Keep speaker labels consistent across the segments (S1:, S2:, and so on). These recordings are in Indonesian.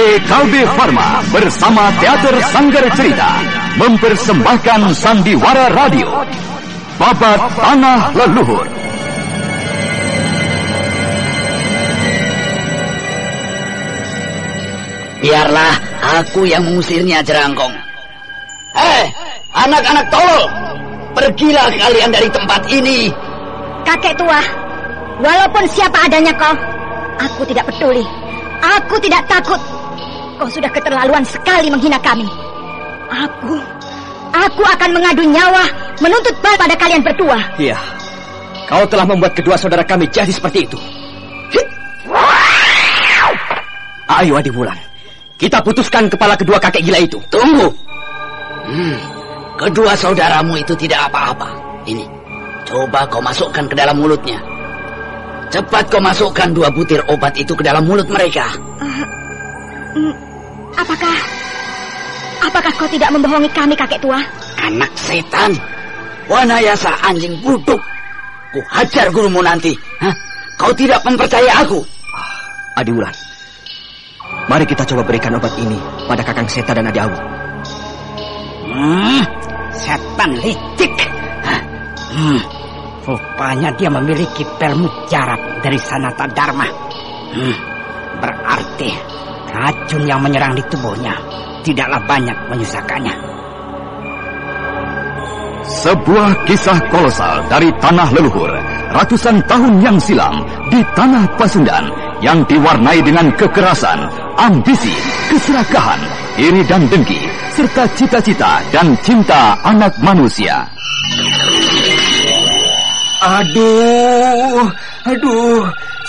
S1: PT Kalbe Farma bersama Teater Sanggar Cerita mempersembahkan Sandiwara Radio Babat Tanah Leluhur.
S2: Biarlah aku yang mengusirnya, Jerangkong. Hei, anak-anak tolol, pergilah kalian dari tempat ini.
S3: Kakek tua, walaupun siapa adanya kau, aku tidak peduli. Aku tidak takut. Kau sudah keterlaluan sekali menghina kami. Aku, aku akan mengadu nyawa, menuntut bal pada kalian berdua.
S4: Iya, kau telah membuat kedua saudara kami jadi seperti itu. Ayo Adi Wulan, kita putuskan kepala kedua kakek gila itu.
S2: Tunggu. Hmm, kedua saudaramu itu tidak apa-apa. Ini, coba kau masukkan ke dalam mulutnya. Cepat kau masukkan dua butir obat itu ke dalam mulut mereka.
S3: Uh, apakah, apakah kau tidak membohongi kami, kakek tua?
S2: Anak setan, wanayasa anjing buduk. Ku hajar gurumu nanti. Hah? Kau tidak mempercaya aku?
S4: Adi Wulan, Mari kita coba berikan obat ini pada Kakang Seta dan Adi Awu.
S5: Hmm, setan licik. Hmm, rupanya dia memiliki pelmu jarak dari Sanata Dharma. Hmm, berarti racun yang menyerang di tubuhnya tidaklah banyak menyusahkannya.
S1: Sebuah kisah kolosal dari tanah leluhur ratusan tahun yang silam di tanah Pasundan yang diwarnai dengan kekerasan, ambisi, keserakahan, iri dan dengki, serta cita-cita dan cinta anak manusia.
S6: Aduh, aduh,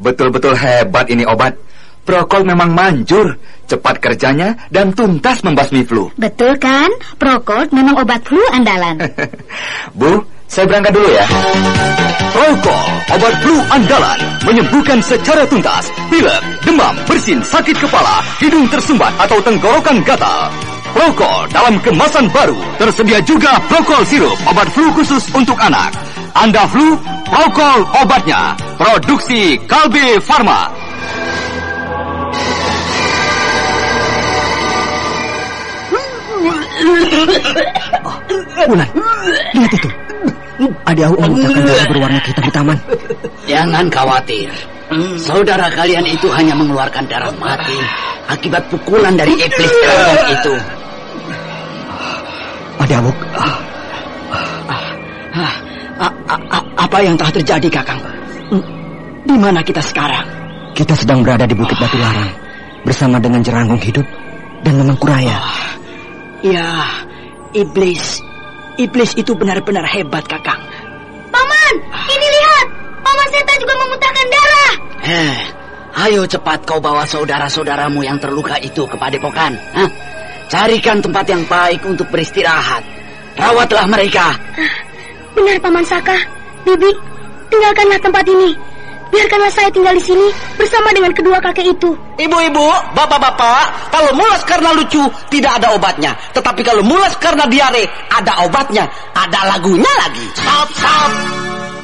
S6: betul-betul hebat ini obat. Prokol memang manjur, cepat kerjanya dan tuntas membasmi flu.
S3: Betul kan? Prokol memang obat flu andalan.
S6: Bu, saya berangkat dulu ya.
S1: Prokol, obat flu andalan, menyembuhkan secara tuntas pilek, demam, bersin, sakit kepala, hidung tersumbat atau tenggorokan gatal. Prokol dalam kemasan baru. Tersedia juga Prokol sirup, obat flu khusus untuk anak. Anda flu, Prokol obatnya. Produksi Kalbe Farma.
S4: Oh, Ulan, lihat itu. Memuntahkan darah berwarna hitam di taman.
S2: Jangan khawatir. Saudara kalian itu hanya mengeluarkan darah mati akibat pukulan dari iblis kerajaan itu.
S4: Adi Awu, ah,
S5: apa yang telah terjadi, Kakang? Di mana kita sekarang?
S4: Kita sedang berada di Bukit Batu Larang bersama dengan Jeranggung Hidup dan Memang Kuraya.
S5: Oh, ya, iblis. Iblis itu benar-benar hebat, Kakang.
S3: Paman, ini lihat. Paman Seta juga memuntahkan darah.
S2: Eh, ayo cepat kau bawa saudara-saudaramu yang terluka itu ke Padepokan. Hah? Carikan tempat yang baik untuk beristirahat. Rawatlah mereka.
S3: Benar Paman Saka. Bibi, tinggalkanlah tempat ini. Biarkanlah saya tinggal di sini bersama dengan kedua kakek itu.
S5: Ibu-ibu, bapak-bapak, kalau mulas karena lucu tidak ada obatnya. Tetapi kalau mulas karena diare ada obatnya. Ada lagunya lagi. Stop, stop.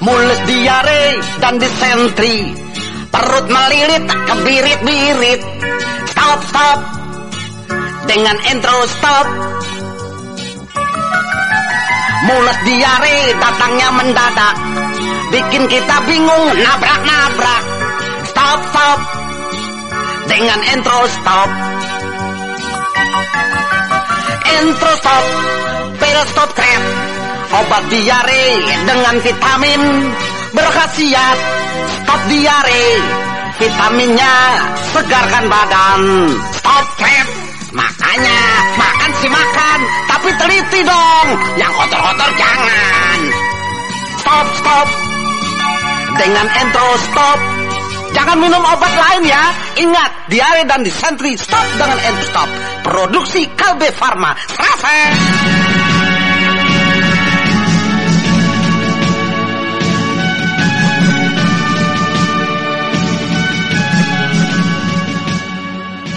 S5: Mules diare dan disentri. Perut melilit, kebirit-birit. Stop, stop. Dengan intro stop. Diare datangnya mendadak. Bikin kita bingung nabrak-nabrak. Stop, stop. Dengan intro stop Intro stop Pil stop trap Obat diare dengan vitamin Berkhasiat. Stop diare Vitaminnya segarkan badan. Stop trap Makanya makan sih makan, tapi teliti dong. Yang kotor-kotor jangan. Stop, stop. Dengan intro stop. Jangan minum obat lain ya. Ingat, diare dan disentri stop dengan end stop. Produksi Kalbe Farma. Serasa.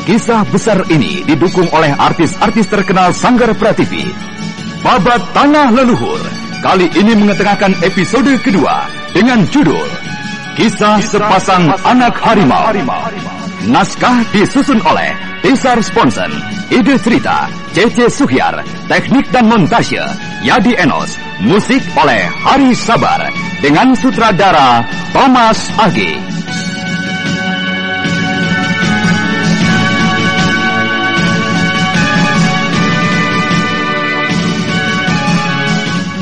S1: Kisah besar ini didukung oleh artis-artis terkenal Sanggar Prativi. Babat Tanah Leluhur kali ini mengetengahkan episode kedua dengan judul Kisah Sepasang Anak Harimau. Naskah disusun oleh Tisar Sponsen, ide cerita C.C. Suhyar, teknik dan montase Yadi Enos, musik oleh Hari Sabar dengan sutradara Thomas Agi.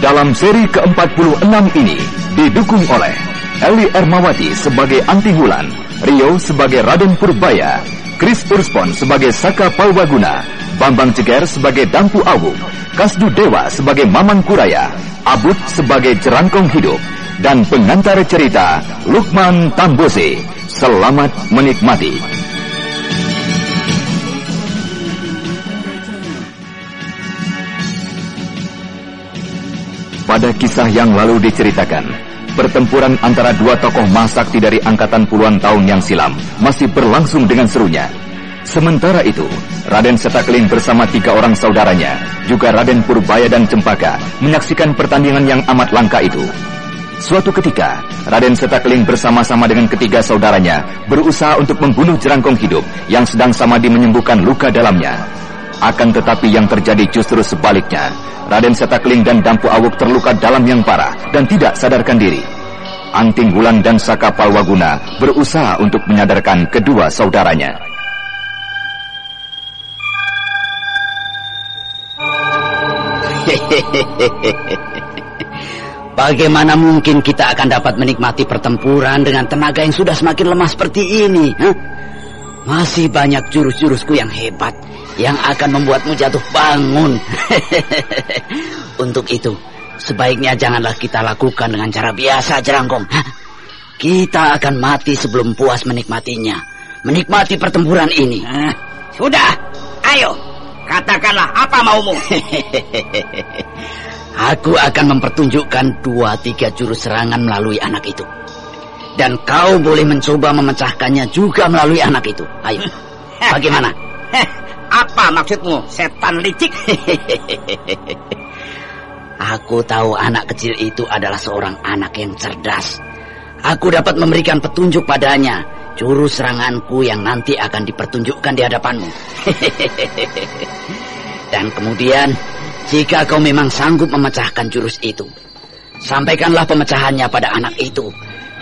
S1: Dalam seri ke-46 ini didukung oleh Eli Ermawati sebagai Anti Wulan, Rio sebagai Raden Purbaya, Chris Urspon sebagai Saka Palwaguna, Bambang Jeger sebagai Dampu Awu, Kasdu Dewa sebagai Mamang Kuraya, Abut sebagai Jerangkong Hidup, dan pengantar cerita Lukman Tambose. Selamat menikmati. Pada kisah yang lalu diceritakan, pertempuran antara dua tokoh masakti dari angkatan puluhan tahun yang silam masih berlangsung dengan serunya. Sementara itu, Raden Setakling bersama tiga orang saudaranya, juga Raden Purbaya dan Cempaka, menyaksikan pertandingan yang amat langka itu. Suatu ketika, Raden Setakling bersama-sama dengan ketiga saudaranya berusaha untuk membunuh jerangkong hidup yang sedang Samadi menyembuhkan luka dalamnya. Akan tetapi yang terjadi justru sebaliknya. Raden Setakling dan Dampu Awuk terluka dalam yang parah dan tidak sadarkan diri. Anting Wulan dan Saka Palwaguna berusaha untuk menyadarkan kedua saudaranya.
S2: Bagaimana mungkin kita akan dapat menikmati pertempuran dengan tenaga yang sudah semakin lemah seperti ini? Huh? Masih banyak jurus-jurusku yang hebat yang akan membuatmu jatuh bangun. Untuk itu, sebaiknya janganlah kita lakukan dengan cara biasa, Jerangkong. Kita akan mati sebelum puas menikmatinya. Menikmati pertempuran ini.
S7: Sudah, ayo, katakanlah apa maumu.
S2: Aku akan mempertunjukkan dua tiga jurus serangan melalui anak itu. Dan kau boleh mencoba memecahkannya juga melalui anak itu. Ayo, bagaimana?
S7: Heh, apa maksudmu, setan licik?
S2: Aku tahu anak kecil itu adalah seorang anak yang cerdas. Aku dapat memberikan petunjuk padanya. Jurus seranganku yang nanti akan dipertunjukkan di hadapanmu. Dan kemudian, jika kau memang sanggup memecahkan jurus itu, sampaikanlah pemecahannya pada anak itu.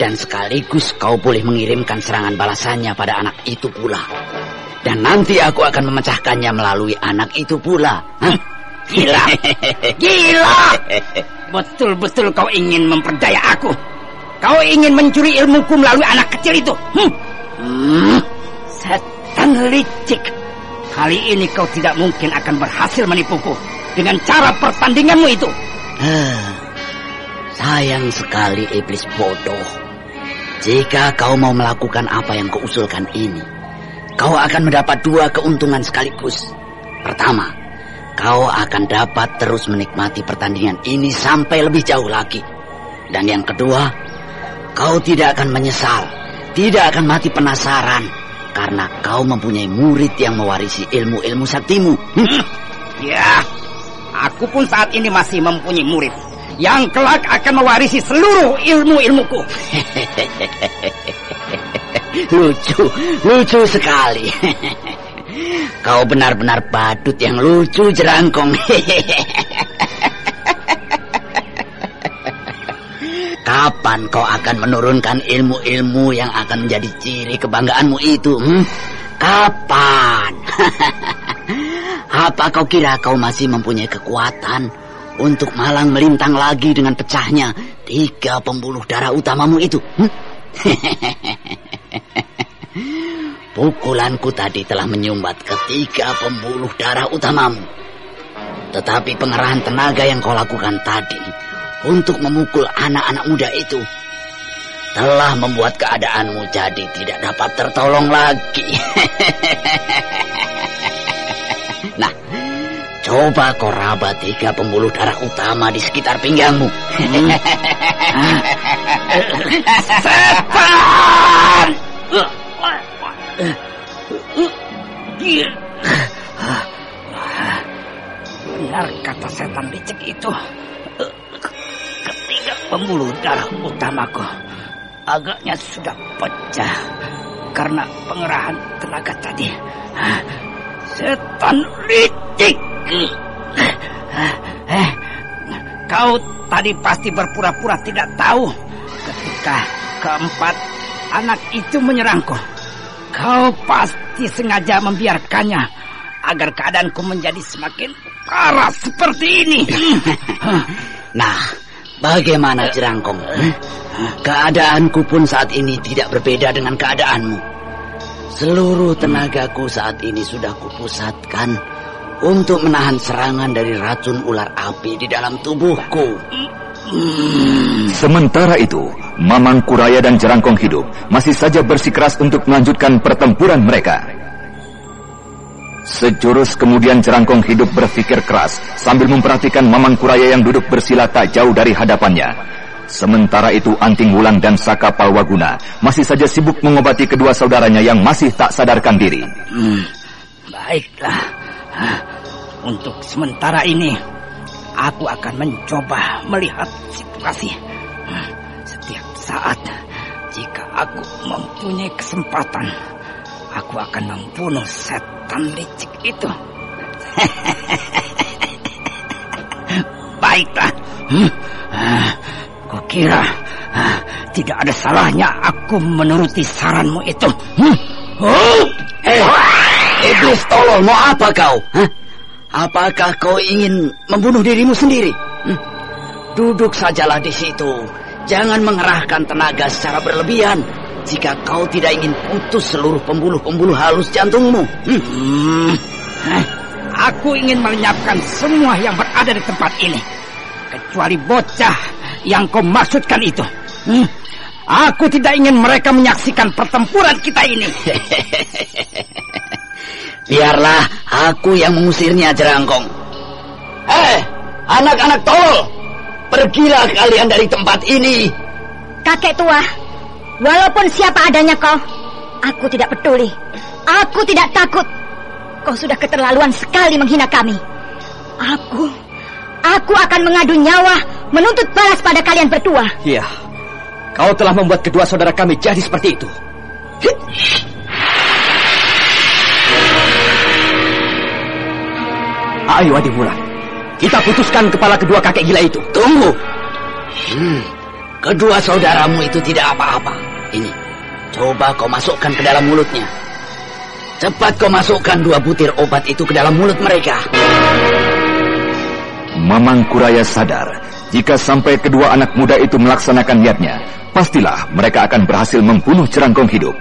S2: Dan sekaligus kau boleh mengirimkan serangan balasannya pada anak itu pula. Dan nanti aku akan memecahkannya melalui anak itu pula. Hah?
S7: Gila, gila. Betul-betul kau ingin memperdaya aku. Kau ingin mencuri ilmuku melalui anak kecil itu. Hmm.
S2: Hmm,
S7: Setan licik. Kali ini kau tidak mungkin akan berhasil menipuku dengan cara pertandinganmu itu.
S2: Ah, sayang sekali iblis bodoh. Jika kau mau melakukan apa yang keusulkan ini, kau akan mendapat dua keuntungan sekaligus. Pertama, kau akan dapat terus menikmati pertandingan ini sampai lebih jauh lagi. Dan yang kedua, kau tidak akan menyesal, tidak akan mati penasaran karena kau mempunyai murid yang mewarisi ilmu-ilmu saktimu. Hmm.
S7: Ya, aku pun saat ini masih mempunyai murid yang kelak akan mewarisi seluruh ilmu-ilmuku.
S2: lucu, lucu sekali. Kau benar-benar badut yang lucu jerangkong. Kapan kau akan menurunkan ilmu-ilmu yang akan menjadi ciri kebanggaanmu itu? Hmm? Kapan? Apa kau kira kau masih mempunyai kekuatan untuk malang melintang lagi dengan pecahnya tiga pembuluh darah utamamu itu? Hmm? Pukulanku tadi telah menyumbat ketiga pembuluh darah utamamu. Tetapi pengerahan tenaga yang kau lakukan tadi untuk memukul anak-anak muda itu telah membuat keadaanmu jadi tidak dapat tertolong lagi. coba kau raba tiga pembuluh darah utama di sekitar pinggangmu.
S7: Setan! Benar kata setan licik itu. Ketiga pembuluh darah utamaku agaknya sudah pecah karena pengerahan tenaga tadi. Setan licik. Eh, kau tadi pasti berpura-pura tidak tahu ketika keempat anak itu menyerangku. Kau pasti sengaja membiarkannya agar keadaanku menjadi semakin parah seperti ini.
S2: Nah, bagaimana jerangkong? Keadaanku pun saat ini tidak berbeda dengan keadaanmu. Seluruh tenagaku saat ini sudah kupusatkan untuk menahan serangan dari racun ular api di dalam tubuhku.
S1: Sementara itu, Mamang Kuraya dan Jerangkong Hidup masih saja bersikeras untuk melanjutkan pertempuran mereka. Sejurus kemudian Jerangkong Hidup berpikir keras sambil memperhatikan Mamang Kuraya yang duduk bersila tak jauh dari hadapannya. Sementara itu Anting Wulan dan Saka Palwaguna masih saja sibuk mengobati kedua saudaranya yang masih tak sadarkan diri.
S7: Hmm, baiklah. Untuk sementara ini, aku akan mencoba melihat situasi. Hmm, Setiap saat, jika aku mempunyai kesempatan, aku akan membunuh setan licik itu. Baiklah. Hmm. ah, Kukira ah, tidak ada salahnya aku menuruti saranmu itu. Hmm. Oh,
S2: Eh, iblis tolol, mau apa kau? Hah? Apakah kau ingin membunuh dirimu sendiri? Hmm? Duduk sajalah di situ. Jangan mengerahkan tenaga secara berlebihan. Jika kau tidak ingin putus seluruh pembuluh-pembuluh halus jantungmu. Hmm?
S7: Hmm. Hah? Aku ingin melenyapkan semua yang berada di tempat ini. Kecuali bocah yang kau maksudkan itu. Hmm. Aku tidak ingin mereka menyaksikan pertempuran kita ini.
S2: Biarlah aku yang mengusirnya, Jerangkong. Eh, anak-anak tolol. Pergilah kalian dari tempat ini.
S3: Kakek tua, walaupun siapa adanya kau, aku tidak peduli. Aku tidak takut. Kau sudah keterlaluan sekali menghina kami. Aku, aku akan mengadu nyawa, menuntut balas pada kalian berdua.
S4: Iya. Kau telah membuat kedua saudara kami jadi seperti itu. Ayo Adi Wulan. Kita putuskan kepala kedua kakek gila itu.
S2: Tunggu. Hmm, kedua saudaramu itu tidak apa-apa. Ini, coba kau masukkan ke dalam mulutnya. Cepat kau masukkan dua butir obat itu ke dalam mulut mereka.
S1: Mamang Kuraya sadar jika sampai kedua anak muda itu melaksanakan niatnya, pastilah mereka akan berhasil membunuh Jerangkong hidup.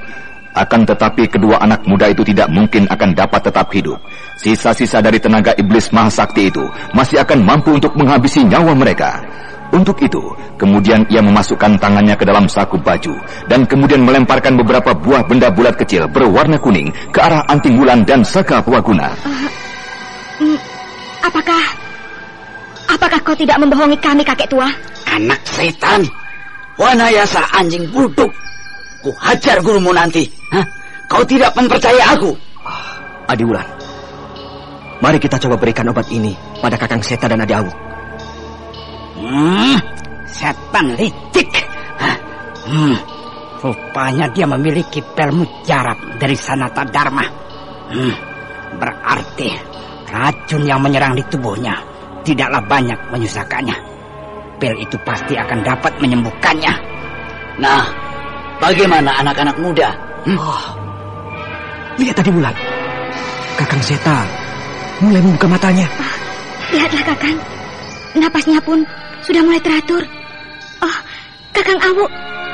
S1: Akan tetapi kedua anak muda itu tidak mungkin akan dapat tetap hidup. Sisa-sisa dari tenaga iblis mahasakti itu masih akan mampu untuk menghabisi nyawa mereka. Untuk itu, kemudian ia memasukkan tangannya ke dalam saku baju dan kemudian melemparkan beberapa buah benda bulat kecil berwarna kuning ke arah Anting Wulan dan Saka Pawaguna.
S3: Hmm, apakah, apakah kau tidak membohongi kami, kakek tua?
S2: Anak setan. Wanayasa anjing buduk. Ku hajar gurumu nanti. Hah? Kau tidak mempercaya aku.
S4: Adi Wulan. Mari kita coba berikan obat ini pada Kakang Seta dan Adi Awu.
S7: Hmm, setan licik. Hah? Hmm, rupanya dia memiliki pel mujarab dari Sanata Dharma. Hmm, berarti racun yang menyerang di tubuhnya tidaklah banyak menyusahkannya. Pil itu pasti akan dapat menyembuhkannya.
S2: Nah, bagaimana anak-anak muda?
S4: Hmm? Oh, lihat tadi bulan. Kakang Seta mulai membuka matanya.
S3: Ah, lihatlah, Kakang. Napasnya pun sudah mulai teratur. Oh, Kakang Awu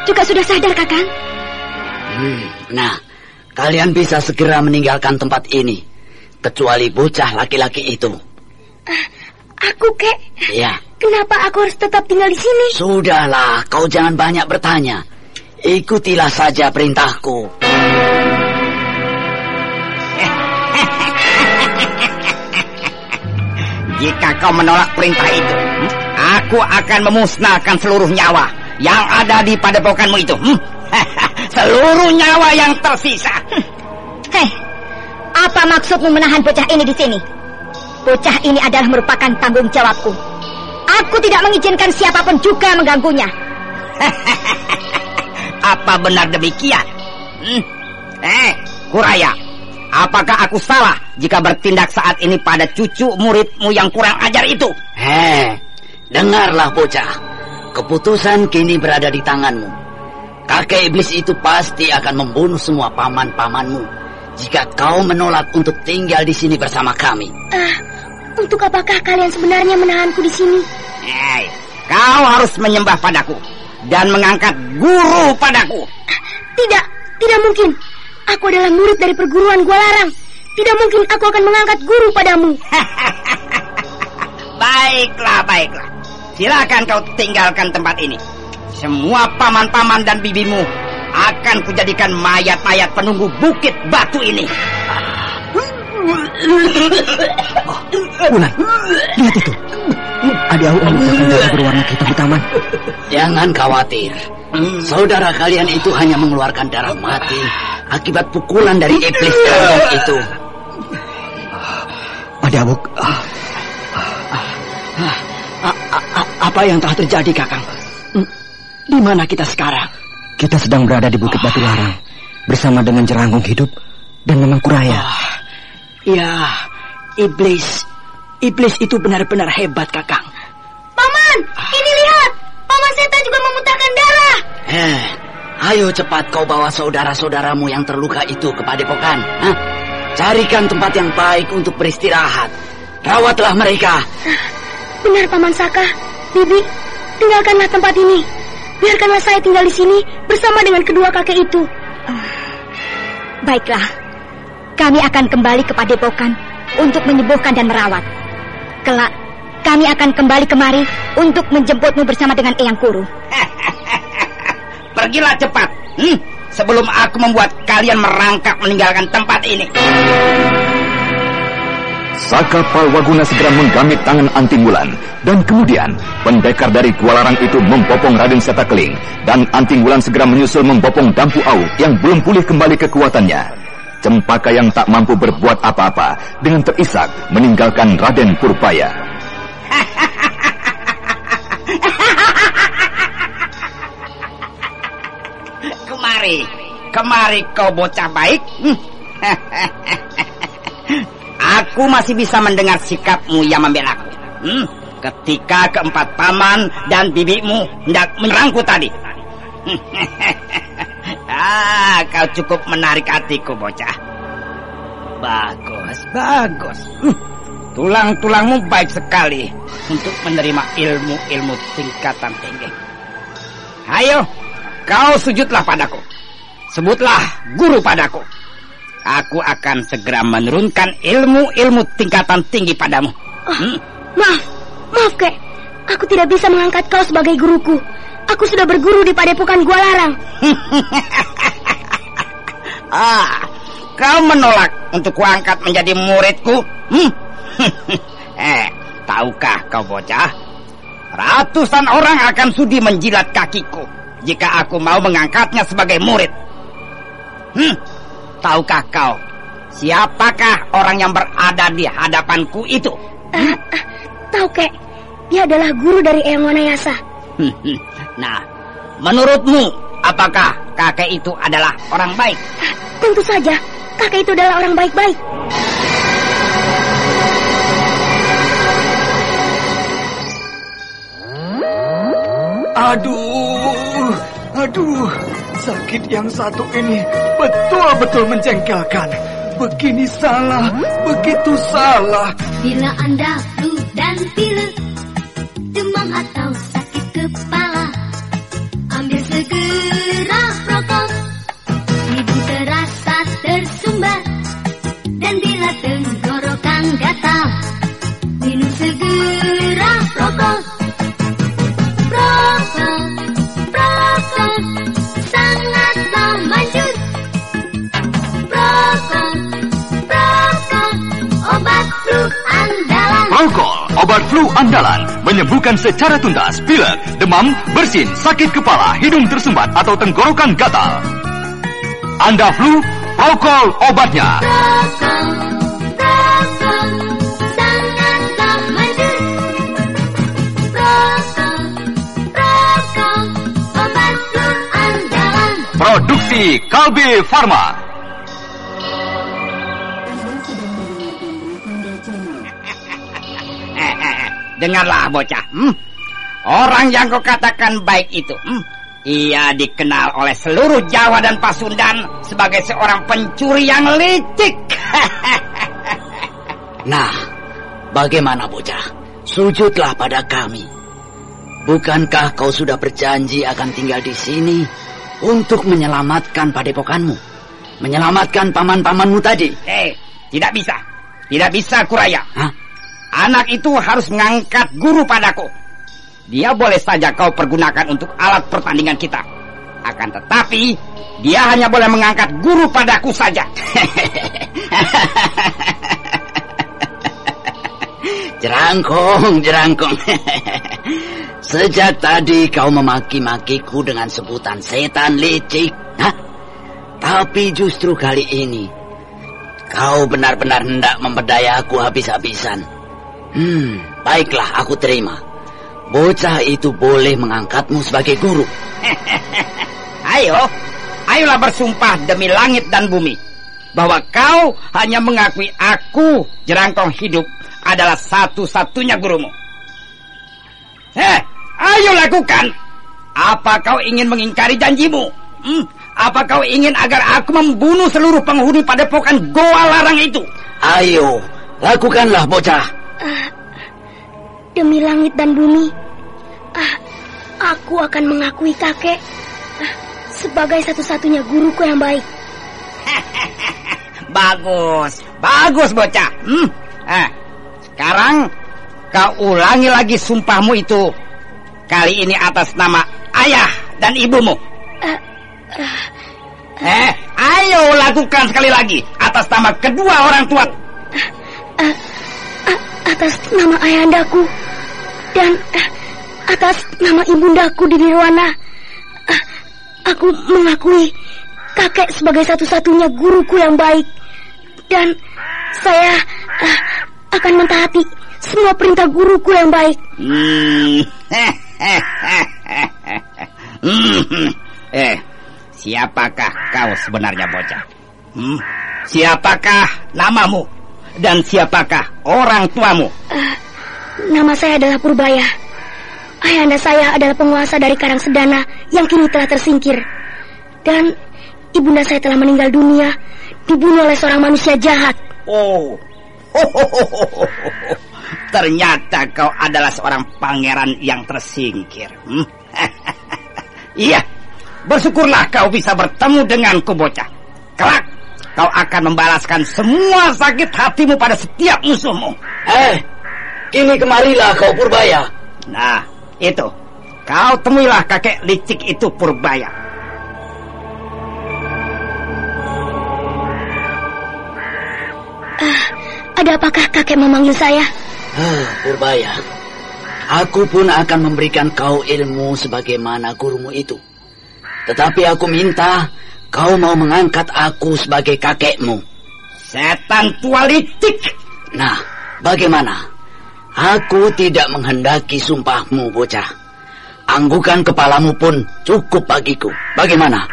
S3: juga sudah sadar, Kakang.
S2: Hmm, nah, kalian bisa segera meninggalkan tempat ini. Kecuali bocah laki-laki itu.
S3: Ah, aku, kek.
S2: Iya.
S3: Kenapa aku harus tetap tinggal di sini?
S2: Sudahlah, kau jangan banyak bertanya. Ikutilah saja perintahku.
S7: Jika kau menolak perintah itu, hmm, aku akan memusnahkan seluruh nyawa yang ada di padepokanmu itu. Hmm? seluruh nyawa yang tersisa.
S3: Hei, apa maksudmu menahan bocah ini di sini? Bocah ini adalah merupakan tanggung jawabku. Aku tidak mengizinkan siapa pun juga mengganggunya.
S7: apa benar demikian? Hmm? Eh, Kuraya, apakah aku salah jika bertindak saat ini pada cucu muridmu yang kurang ajar itu?
S2: Hei, dengarlah bocah. Keputusan kini berada di tanganmu. Kakek iblis itu pasti akan membunuh semua paman-pamanmu jika kau menolak untuk tinggal di sini bersama kami.
S3: Ah, untuk apakah kalian sebenarnya menahanku di sini?
S7: Hei, kau harus menyembah padaku dan mengangkat guru padaku.
S3: Tidak, tidak mungkin. Aku adalah murid dari perguruan Gua Larang. Tidak mungkin aku akan mengangkat guru padamu.
S7: baiklah, baiklah. Silakan kau tinggalkan tempat ini. Semua paman-paman dan bibimu akan kujadikan mayat-mayat penunggu bukit batu ini.
S4: Oh, Ulan, lihat itu. Adik aku memuntahkan darah berwarna hitam di taman.
S2: Jangan khawatir. Saudara kalian itu hanya mengeluarkan darah mati akibat pukulan dari iblis keroncong itu.
S4: Abuk, ah,
S7: Apa yang telah terjadi, Kakang? Hmm, Di mana kita sekarang?
S4: kita sedang berada di Bukit Batu Larang bersama dengan Jeranggung Hidup dan Memang Kuraya.
S7: Ya, iblis. Iblis itu benar-benar hebat, Kakang.
S3: Paman, ini lihat. Paman Seta juga memuntahkan darah.
S2: Eh, ayo cepat kau bawa saudara-saudaramu yang terluka itu ke padepokan. Hah? Carikan tempat yang baik untuk beristirahat. Rawatlah mereka.
S3: Benar Paman Saka. Bibi, tinggalkanlah tempat ini. Biarkanlah saya tinggal di sini bersama dengan kedua kakek itu. baiklah. Kami akan kembali ke padepokan untuk menyembuhkan dan merawat. Kelak, kami akan kembali kemari untuk menjemputmu bersama dengan Eyang Kuru.
S7: Pergilah cepat. Hmm, sebelum aku membuat kalian merangkak meninggalkan tempat ini.
S1: Saka Palwaguna segera menggamit tangan Anting Wulan dan kemudian pendekar dari Gua Larang itu membopong Raden Setakeling dan Anting Wulan segera menyusul membopong Dampu Au yang belum pulih kembali kekuatannya. Cempaka yang tak mampu berbuat apa-apa dengan terisak meninggalkan Raden Purbaya.
S7: Kemari, kemari kau bocah baik. Aku masih bisa mendengar sikapmu yang membelaku. Hmm. Ketika keempat paman dan bibimu hendak menyerangku tadi. ah, kau cukup menarik hatiku, bocah. Bagus, bagus. Tulang-tulangmu baik sekali untuk menerima ilmu-ilmu tingkatan tinggi. Ayo, kau sujudlah padaku. Sebutlah guru padaku. Aku akan segera menurunkan ilmu-ilmu tingkatan tinggi padamu. Hmm?
S3: Maaf, maaf kek. Aku tidak bisa mengangkat kau sebagai guruku. Aku sudah berguru di padepokan Gua Larang.
S7: ah, kau menolak untuk kuangkat menjadi muridku? Hmm? eh, tahukah kau bocah? Ratusan orang akan sudi menjilat kakiku jika aku mau mengangkatnya sebagai murid. Hmm, tahukah kau siapakah orang yang berada di hadapanku itu?
S3: Ah, ah, tahu kek, dia adalah guru dari Eyang Wanayasa.
S7: nah, menurutmu apakah kakek itu adalah orang baik?
S3: Tentu saja, kakek itu adalah orang baik-baik.
S8: Aduh, aduh, sakit yang satu ini betul-betul menjengkelkan. Begini salah, begitu salah.
S9: Bila Anda flu dan pilek, Prokol,
S1: obat flu andalan, menyembuhkan secara tuntas pilek, demam, bersin, sakit kepala, hidung tersumbat atau tenggorokan gatal. Anda flu, Prokol obatnya.
S9: Sangatlah obat flu andalan.
S1: Produksi Kalbe Farma.
S7: Dengarlah bocah. Hmm? Orang yang kau katakan baik itu, hmm? ia dikenal oleh seluruh Jawa dan Pasundan sebagai seorang pencuri yang licik.
S2: Nah, bagaimana bocah? Sujudlah pada kami. Bukankah kau sudah berjanji akan tinggal di sini untuk menyelamatkan padepokanmu? Menyelamatkan paman-pamanmu tadi?
S7: Eh, tidak bisa. Tidak bisa, Kuraya.
S2: Hah?
S7: Anak itu harus mengangkat guru padaku. Dia boleh saja kau pergunakan untuk alat pertandingan kita. Akan tetapi, dia hanya boleh mengangkat guru padaku saja.
S2: Jerangkong, jerangkong. Sejak tadi kau memaki-makiku dengan sebutan setan licik. Hah? Tapi justru kali ini kau benar-benar hendak memberdayaku habis-habisan. Hmm, baiklah aku terima. Bocah itu boleh mengangkatmu sebagai guru.
S7: Ayo, ayolah bersumpah demi langit dan bumi bahwa kau hanya mengakui aku jerangkong hidup adalah satu-satunya gurumu. Eh, ayo lakukan. Apa kau ingin mengingkari janjimu? Hmm? Apa kau ingin agar aku membunuh seluruh penghuni padepokan Goa Larang itu?
S2: Ayo, lakukanlah bocah.
S3: Demi langit dan bumi, ah, aku akan mengakui kakek ah, sebagai satu-satunya guruku yang baik.
S7: Bagus, bagus bocah. Hmm. Eh, sekarang kau ulangi lagi sumpahmu itu. Kali ini atas nama ayah dan ibumu. Eh, ayo lakukan sekali lagi atas nama kedua orang tua.
S3: Ah, ah, atas nama ayahandaku dan ah, atas nama ibundaku di Nirwana, ah, aku mengakui kakek sebagai satu-satunya guruku yang baik dan saya ah, akan mentaati semua perintah guruku yang baik.
S7: Hmm. Eh, siapakah kau sebenarnya bocah? Hmm? Siapakah namamu? Dan siapakah orang tuamu?
S3: Nama saya adalah Purbaya. Ayahanda saya adalah penguasa dari Karang Sedana yang kini telah tersingkir. Dan ibunda saya telah meninggal dunia dibunuh oleh seorang manusia jahat.
S7: Oh. Ternyata kau adalah seorang pangeran yang tersingkir. Hmm? iya, bersyukurlah kau bisa bertemu denganku bocah. Kelak, kau akan membalaskan semua sakit hatimu pada setiap musuhmu.
S2: Eh, kini kemarilah kau Purbaya.
S7: Nah, itu. Kau temuilah kakek licik itu Purbaya.
S3: Ada apakah kakek memanggil saya?
S2: Ah, Purbaya, aku pun akan memberikan kau ilmu sebagaimana gurumu itu. Tetapi aku minta kau mau mengangkat aku sebagai kakekmu.
S7: Setan tua licik.
S2: Nah, bagaimana? Aku tidak menghendaki sumpahmu, bocah. Anggukan kepalamu pun cukup bagiku. Bagaimana?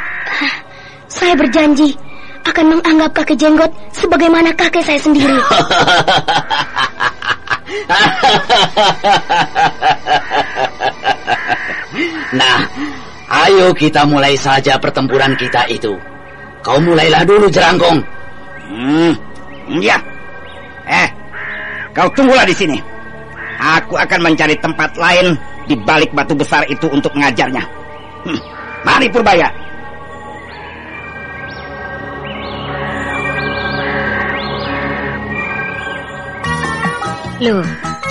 S3: Saya berjanji akan menganggap kakek jenggot sebagaimana kakek saya sendiri.
S2: nah, ayo kita mulai saja pertempuran kita itu. Kau mulailah dulu, Jerangkong.
S7: Hmm, ya. Eh, kau tunggulah di sini. Aku akan mencari tempat lain di balik batu besar itu untuk mengajarnya. Hmm, mari Purbaya.
S3: Loh,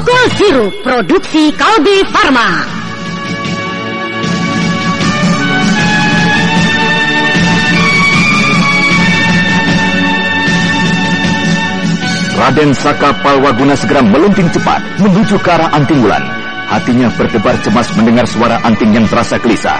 S9: obat
S10: Sirup, produksi Kalbi Farma.
S1: Raden Saka Palwaguna segera melunting cepat menuju ke arah Anting Wulan. Hatinya berdebar cemas mendengar suara Anting yang terasa gelisah.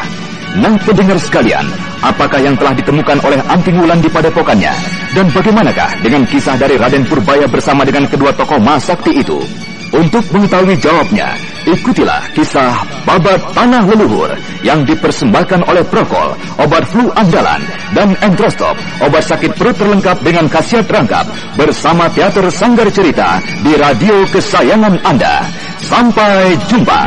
S1: Nah, pendengar sekalian, apakah yang telah ditemukan oleh Anting Wulan di padepokannya? Dan bagaimanakah dengan kisah dari Raden Purbaya bersama dengan kedua tokoh Masakti itu? Untuk mengetahui jawabnya, ikutilah kisah Babat Tanah Leluhur yang dipersembahkan oleh Prokol, obat flu andalan, dan Entrostop, obat sakit perut terlengkap dengan khasiat rangkap bersama Teater Sanggar Cerita di radio kesayangan Anda. Sampai jumpa.